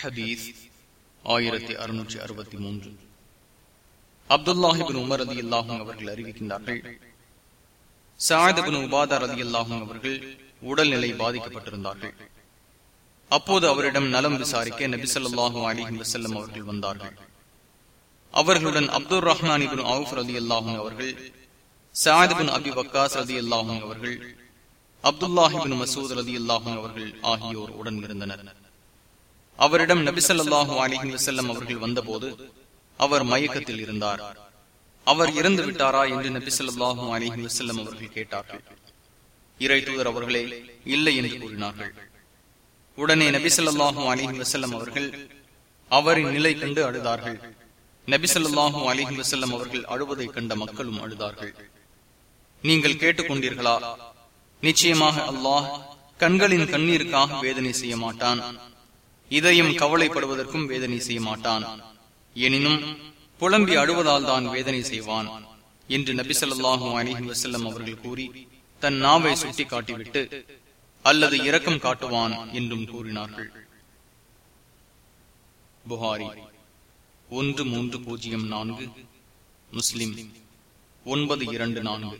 ஹதீஸ் ஆயிரத்தி அறுநூற்றி அறுபத்தி மூன்று. அப்துல்லாஹிபின் உமர் அதி அல்லாஹும் அவர்கள் அறிவிக்கின்றார்கள் சாயதபின் உபாதார் அதி அல்லாஹும் அவர்கள் உடல்நிலை பாதிக்கப்பட்டிருந்தார்கள். அப்போது அவரிடம் நலம் விசாரிக்க நபிசல்லாஹு அலிஹி வசல்லம் அவர்கள் வந்தார்கள். அவர்களுடன் Abdul Rahman ibn Awf Ali அல்லாஹும் அவர்கள் சாயதபின் அபி வக்காஸ் அலி அல்லாஹும் அவர்கள் அப்துல்லாஹிபின் மசூத் அலி அல்லாஹும் அவர்கள் ஆகியோர் உடன் இருந்தனர் அவரிடம் நபிசல்லாஹு அலிஹி வசல்லம் அவர்கள் வந்தபோது அவர் மயக்கத்தில் இருந்தார். அவர் இறந்து விட்டாரா என்று நபிசல்லாஹு அலிஹி வசல்லம் அவர்கள் கேட்டார்கள். இறை தூதர் அவர்களே இல்லை என்று கூறினார்கள். உடனே நபிசல்லாஹு அலிஹி வசல்லம் அவர்கள் அவரின் நிலை கண்டு அழுதார்கள். நபிசல்லாஹு அலிஹி வசல்லம் அவர்கள் அழுவதை கண்ட மக்களும் அழுதார்கள். நீங்கள் கேட்டுக்கொண்டீர்களா? நிச்சயமாக அல்லாஹ் கண்களின் கண்ணீருக்காக வேதனை செய்ய மாட்டான். இதையும் கவலைப்படுவதற்கும் வேதனை செய்ய மாட்டான். எனினும் புலம்பி அழுவதால் தான் வேதனை செய்வான் என்று நபிசல்லாஹு அலிஹி வசல்லம் அவர்கள் கூறி தன் நாவை சுட்டி காட்டிவிட்டு அல்லது இரக்கம் காட்டுவான் என்றும் கூறினார்கள். புகாரி ஒன்று மூன்று பூஜ்ஜியம் நான்கு முஸ்லிம் ஒன்பது இரண்டு நான்கு.